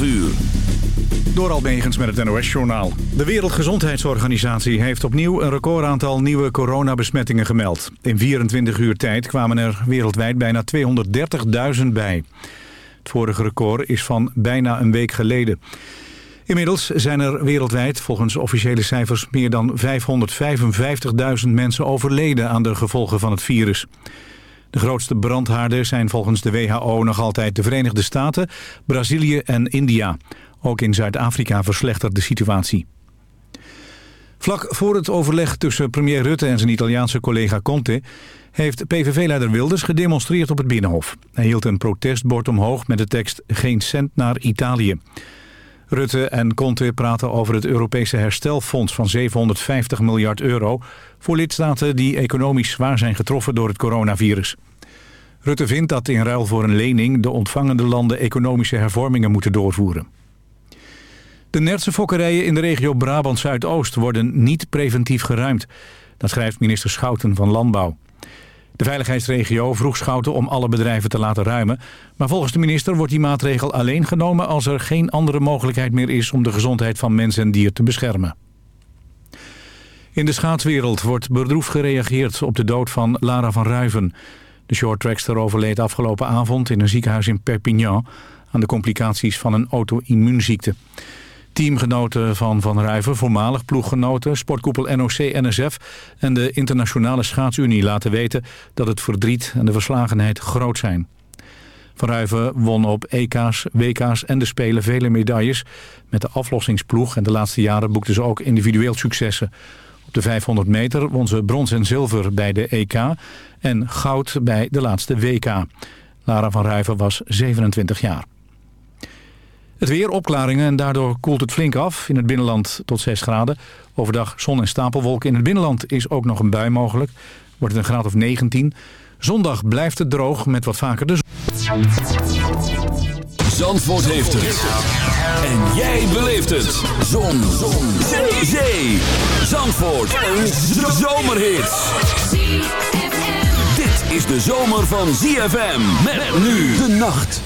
12 uur. Door Almegens met het NOS-journaal. De Wereldgezondheidsorganisatie heeft opnieuw een recordaantal nieuwe coronabesmettingen gemeld. In 24 uur tijd kwamen er wereldwijd bijna 230.000 bij. Het vorige record is van bijna een week geleden. Inmiddels zijn er wereldwijd volgens officiële cijfers meer dan 555.000 mensen overleden aan de gevolgen van het virus. De grootste brandhaarden zijn volgens de WHO nog altijd de Verenigde Staten, Brazilië en India. Ook in Zuid-Afrika verslechtert de situatie. Vlak voor het overleg tussen premier Rutte en zijn Italiaanse collega Conte... heeft PVV-leider Wilders gedemonstreerd op het Binnenhof. Hij hield een protestbord omhoog met de tekst Geen cent naar Italië. Rutte en Conte praten over het Europese herstelfonds van 750 miljard euro... voor lidstaten die economisch zwaar zijn getroffen door het coronavirus. Rutte vindt dat in ruil voor een lening de ontvangende landen economische hervormingen moeten doorvoeren. De Nertse fokkerijen in de regio Brabant-Zuidoost worden niet preventief geruimd. Dat schrijft minister Schouten van Landbouw. De veiligheidsregio vroeg Schouten om alle bedrijven te laten ruimen. Maar volgens de minister wordt die maatregel alleen genomen... als er geen andere mogelijkheid meer is om de gezondheid van mens en dier te beschermen. In de schaatswereld wordt bedroefd gereageerd op de dood van Lara van Ruiven. De shorttrackster overleed afgelopen avond in een ziekenhuis in Perpignan... aan de complicaties van een auto-immuunziekte. Teamgenoten van Van Ruiven, voormalig ploeggenoten, sportkoepel NOC-NSF en de Internationale Schaatsunie laten weten dat het verdriet en de verslagenheid groot zijn. Van Ruiven won op EK's, WK's en de Spelen vele medailles met de aflossingsploeg en de laatste jaren boekte ze ook individueel successen. Op de 500 meter won ze brons en zilver bij de EK en goud bij de laatste WK. Lara van Ruiven was 27 jaar. Het weer opklaringen en daardoor koelt het flink af. In het binnenland tot 6 graden. Overdag zon en stapelwolken. In het binnenland is ook nog een bui mogelijk. Wordt het een graad of 19. Zondag blijft het droog met wat vaker de zon. Zandvoort heeft het. En jij beleeft het. Zon. zon. Zee. Zee. Zandvoort. Een zomerhit. Dit is de zomer van ZFM. Met nu de nacht.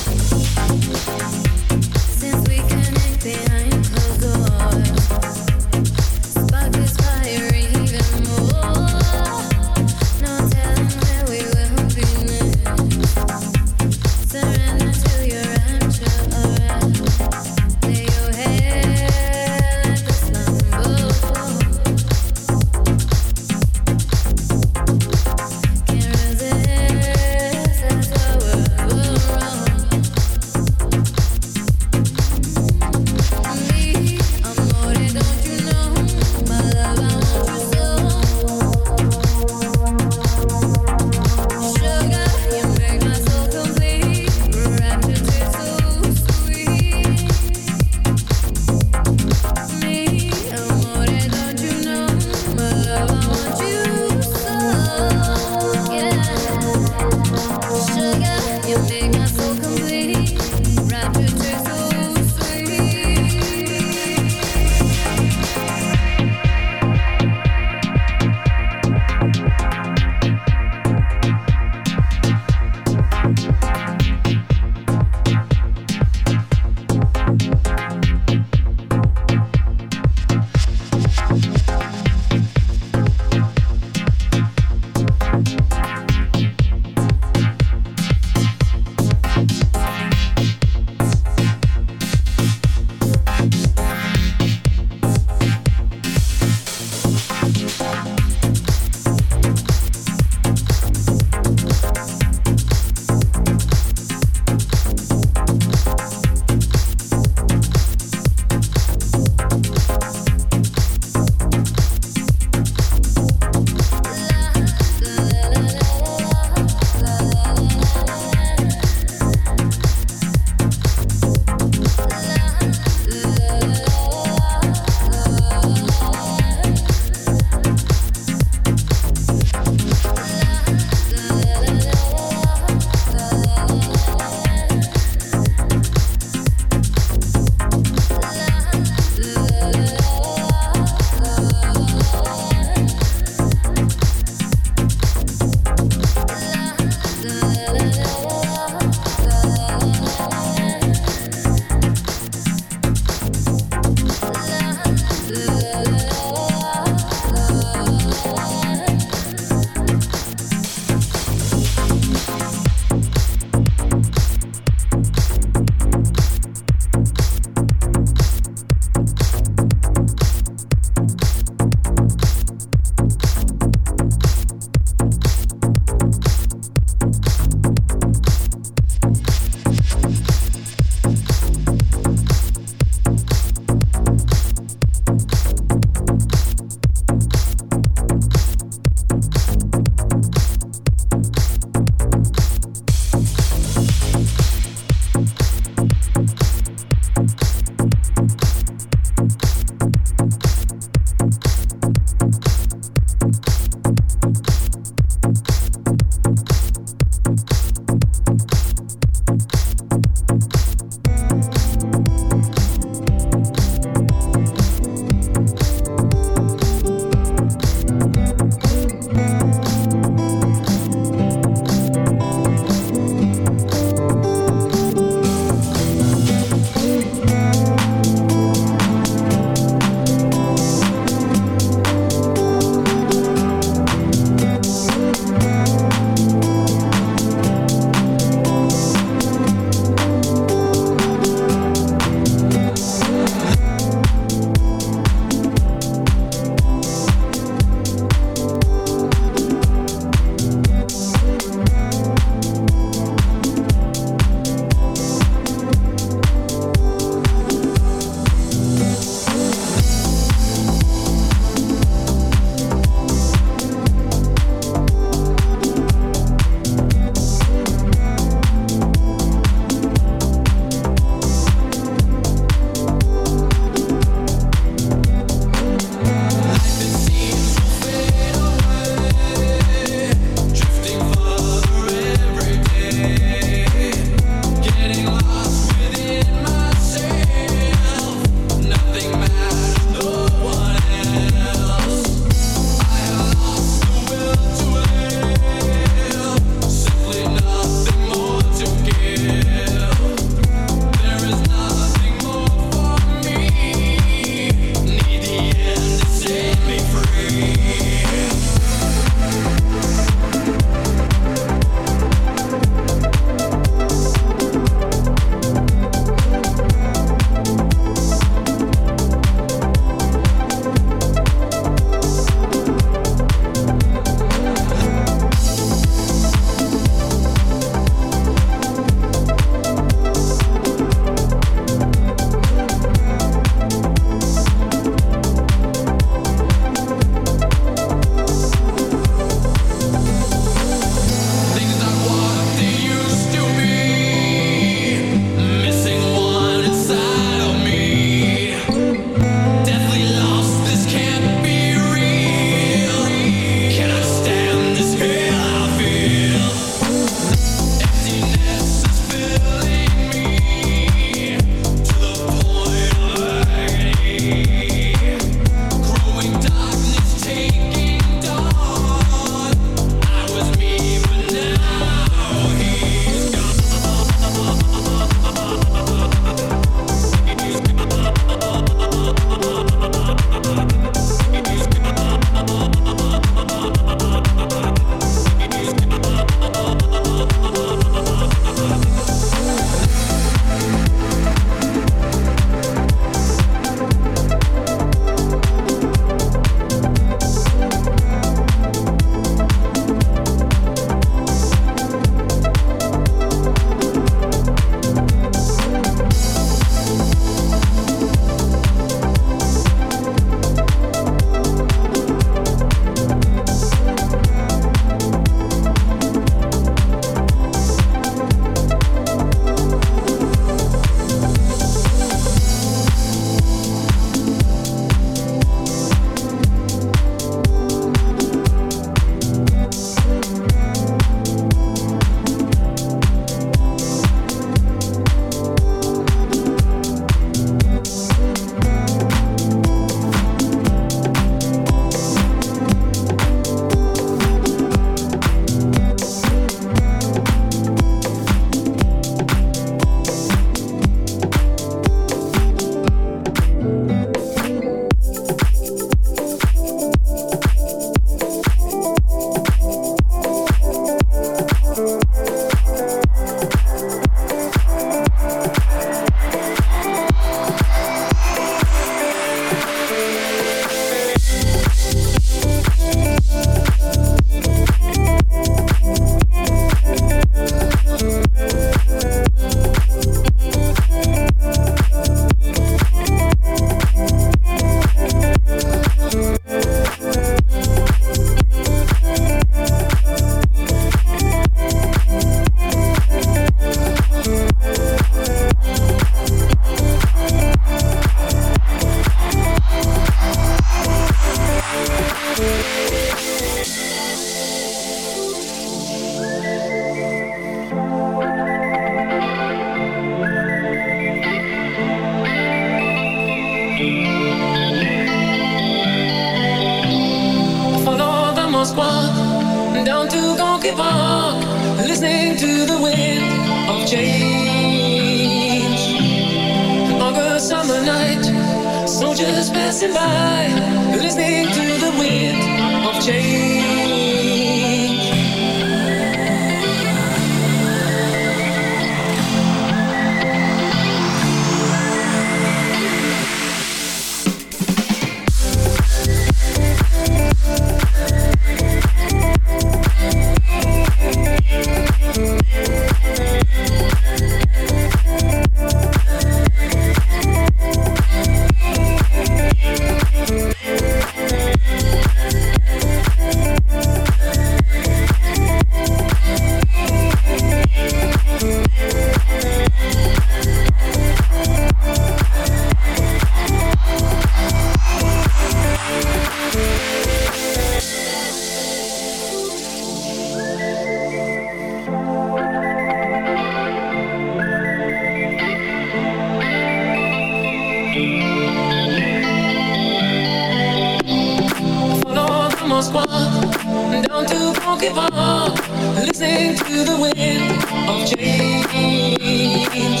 mon down to funky funk, listening to the wind of change.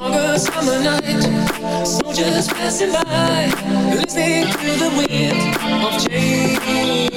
August summer night, soldiers passing by, listening to the wind of change.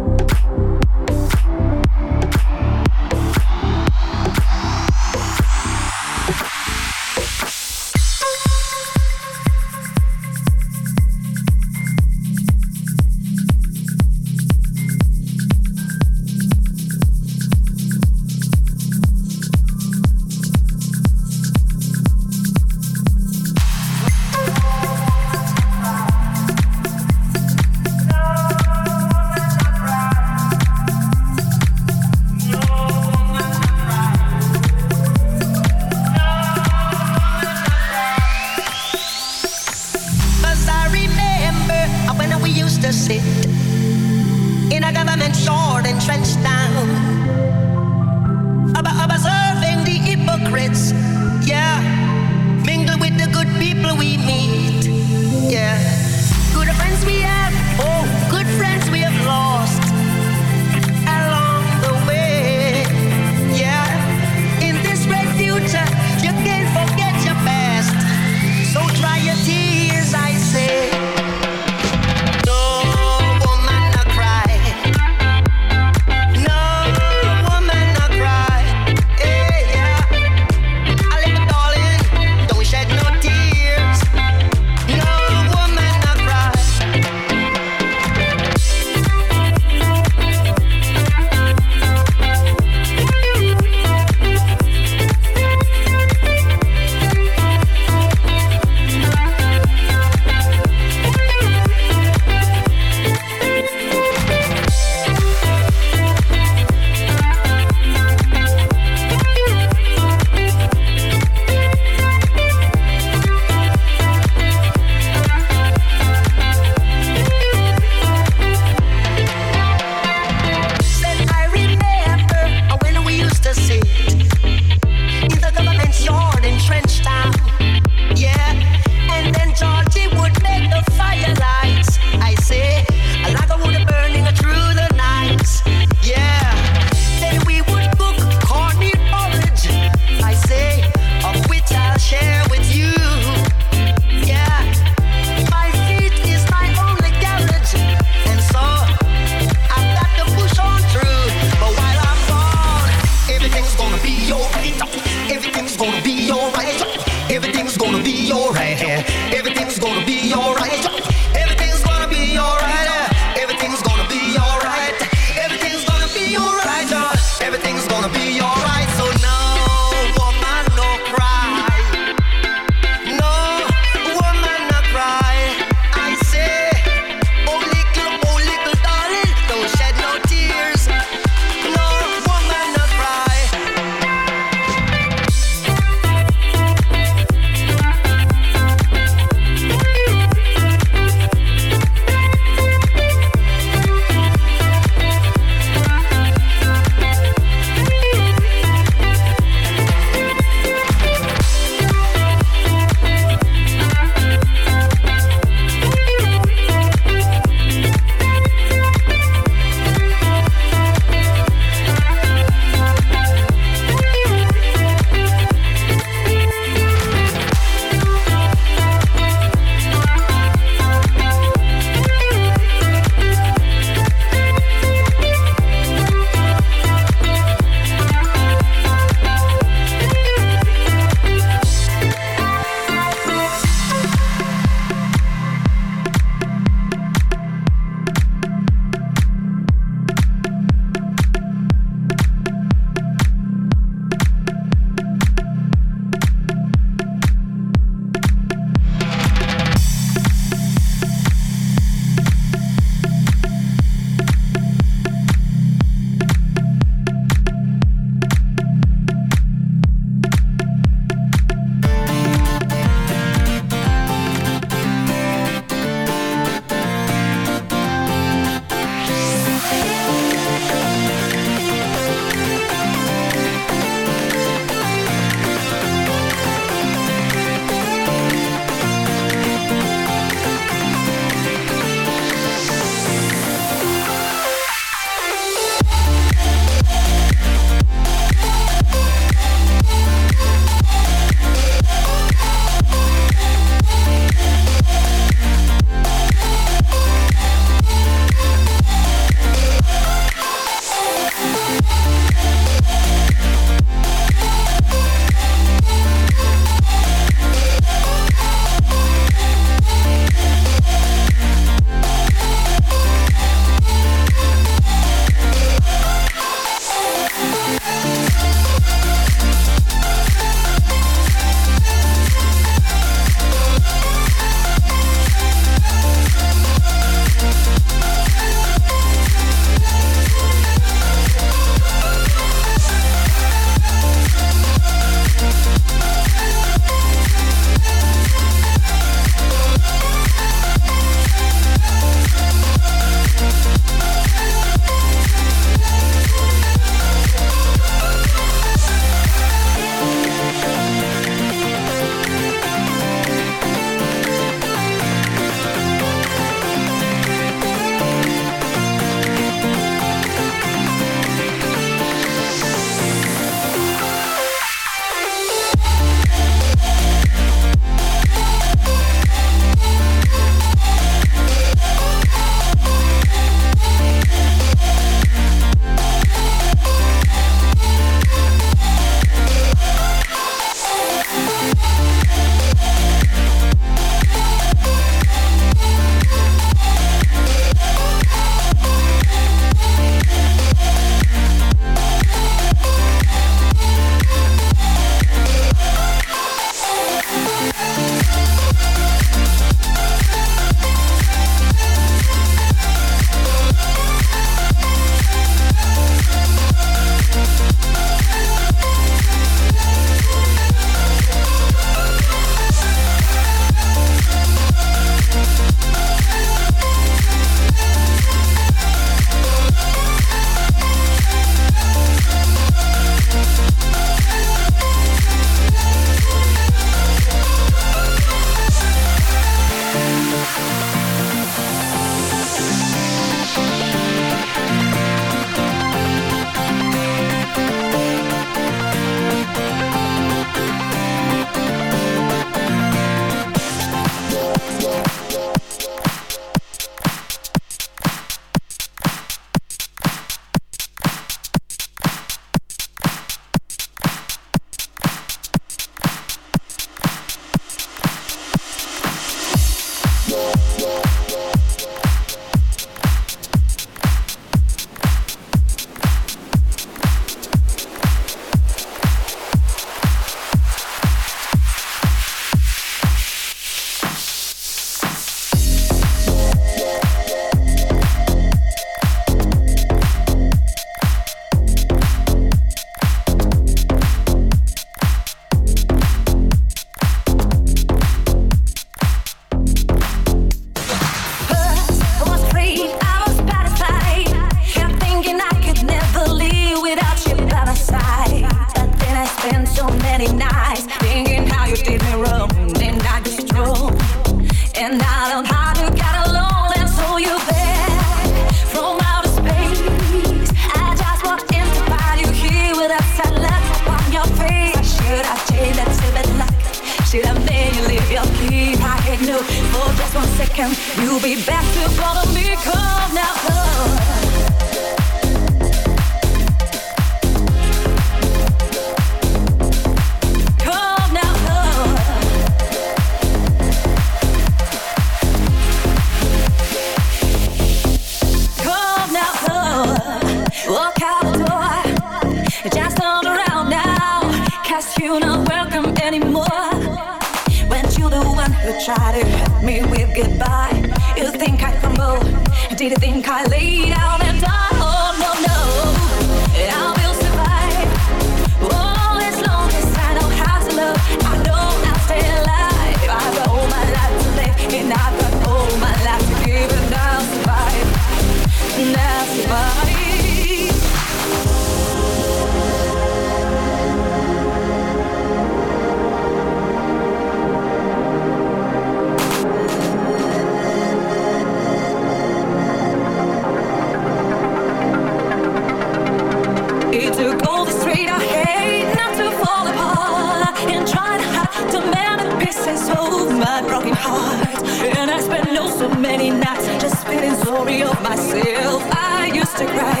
many nights just feeling sorry of myself. I used to cry,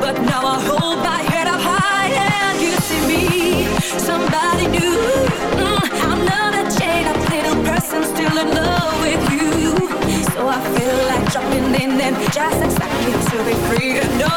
but now I hold my head up high and you see me, somebody new. Mm, I'm not a chained up little person still in love with you. So I feel like jumping in and just expecting to be free. No,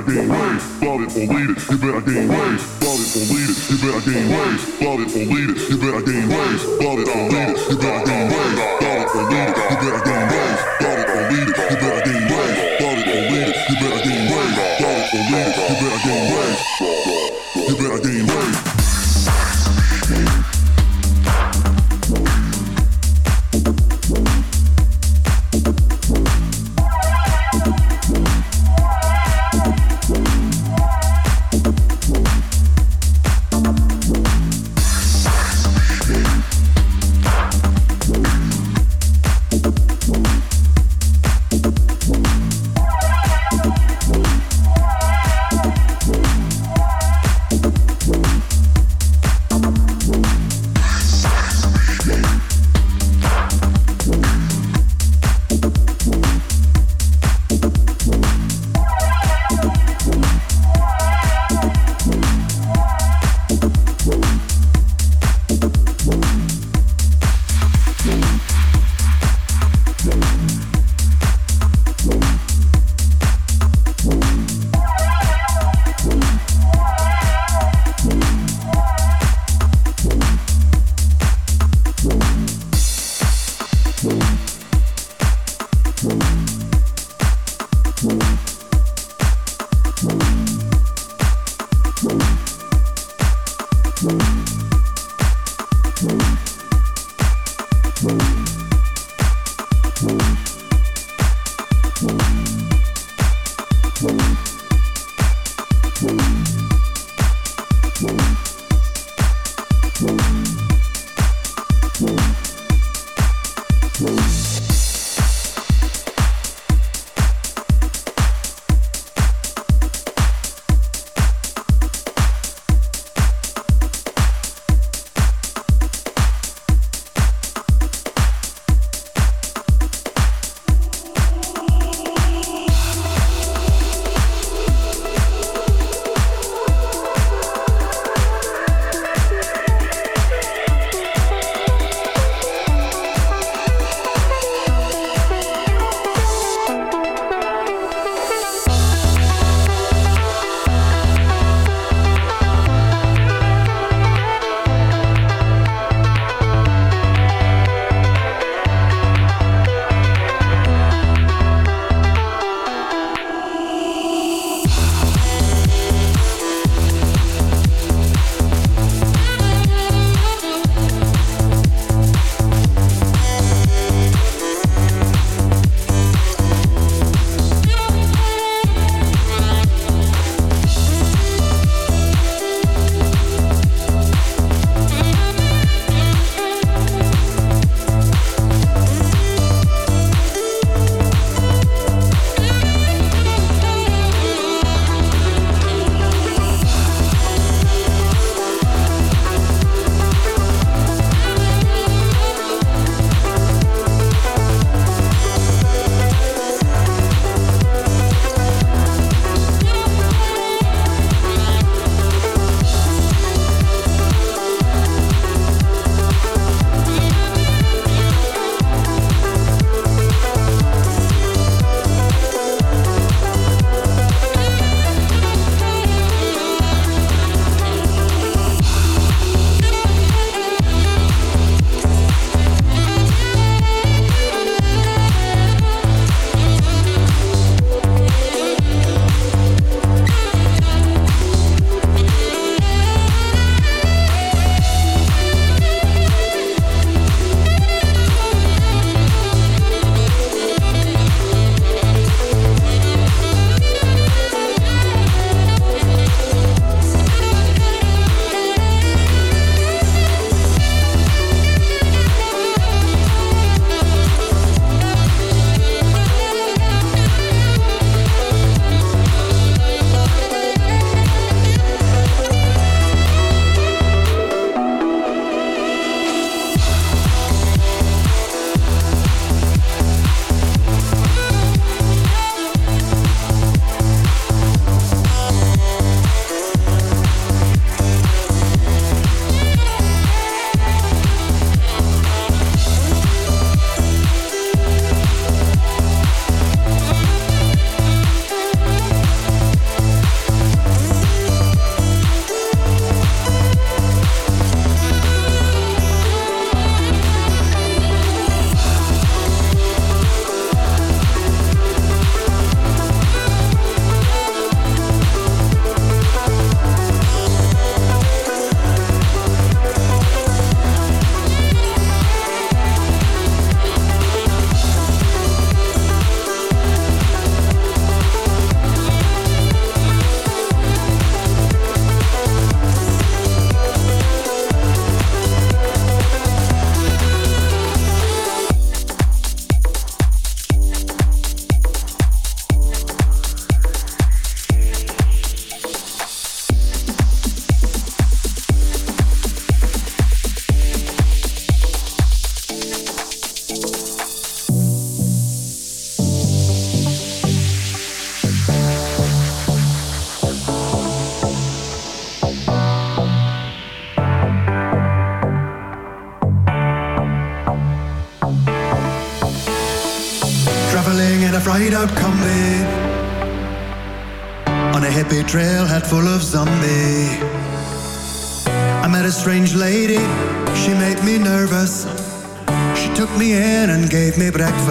better gain weight, bought it or lead it. You better gain weight, bought it or lead it. You better gain weight, bought it or lead it. You better gain weight, bought it or lead it. You better gain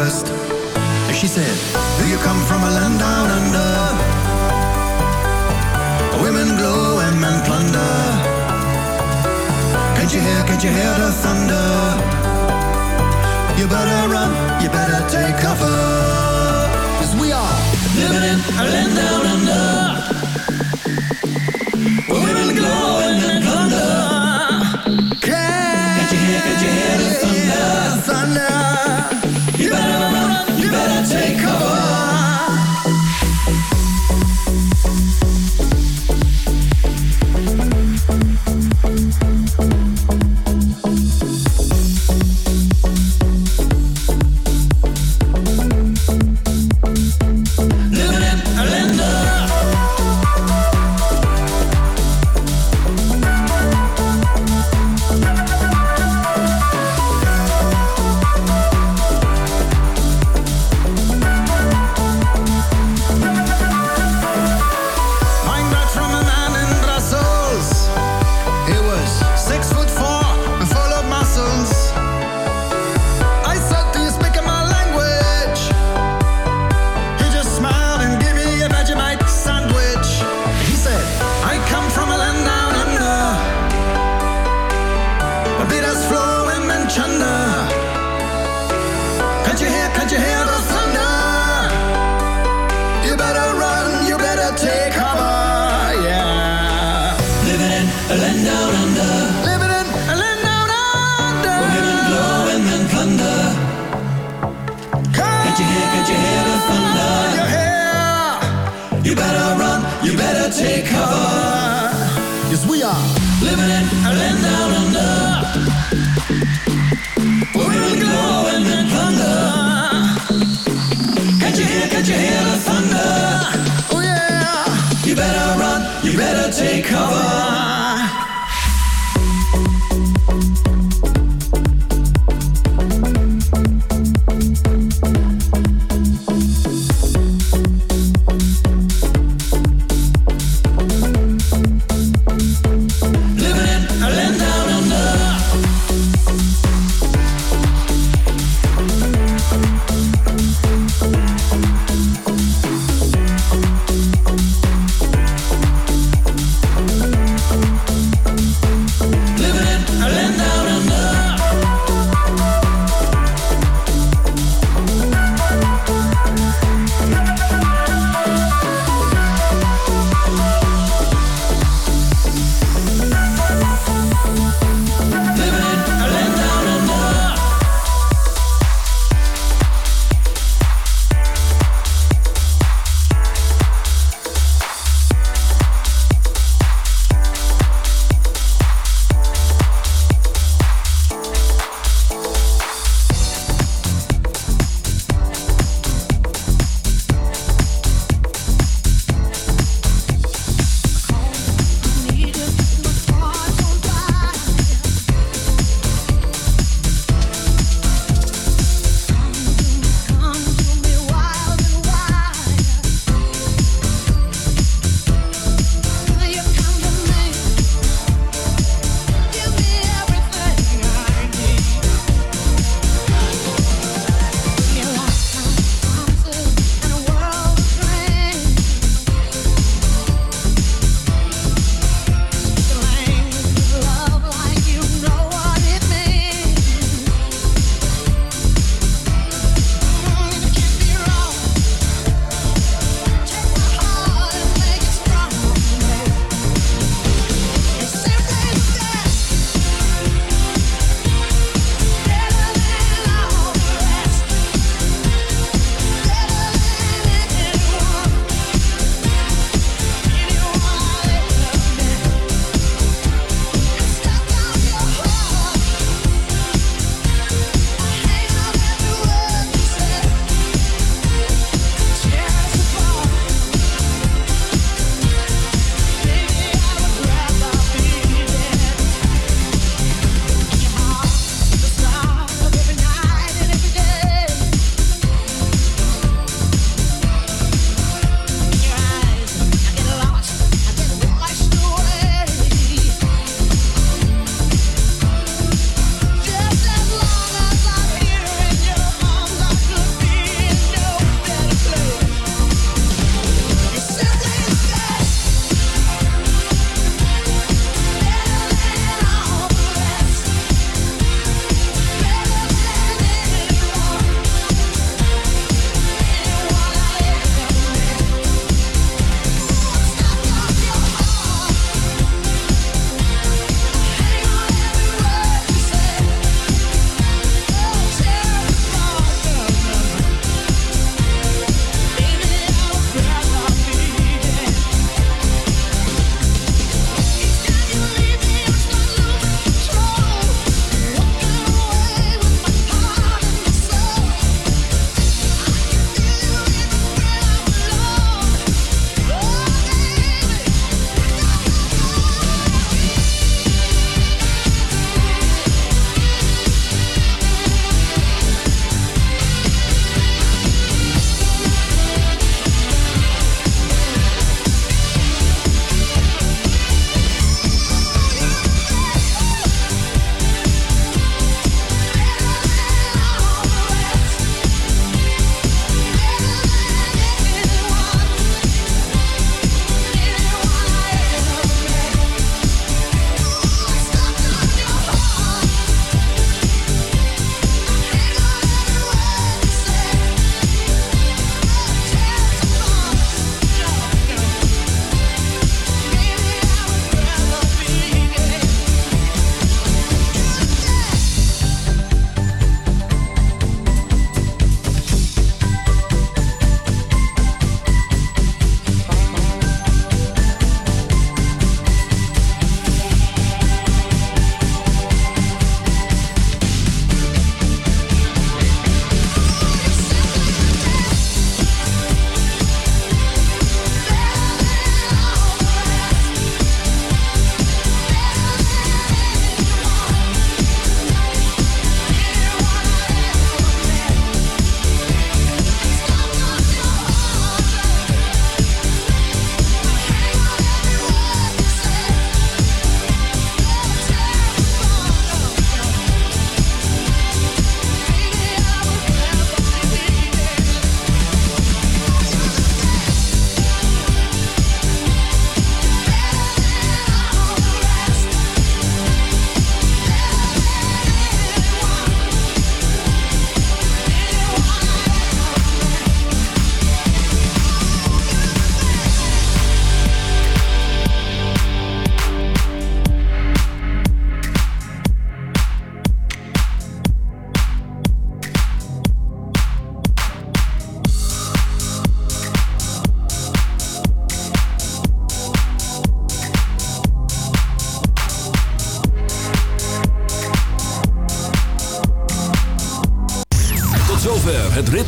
first. She said...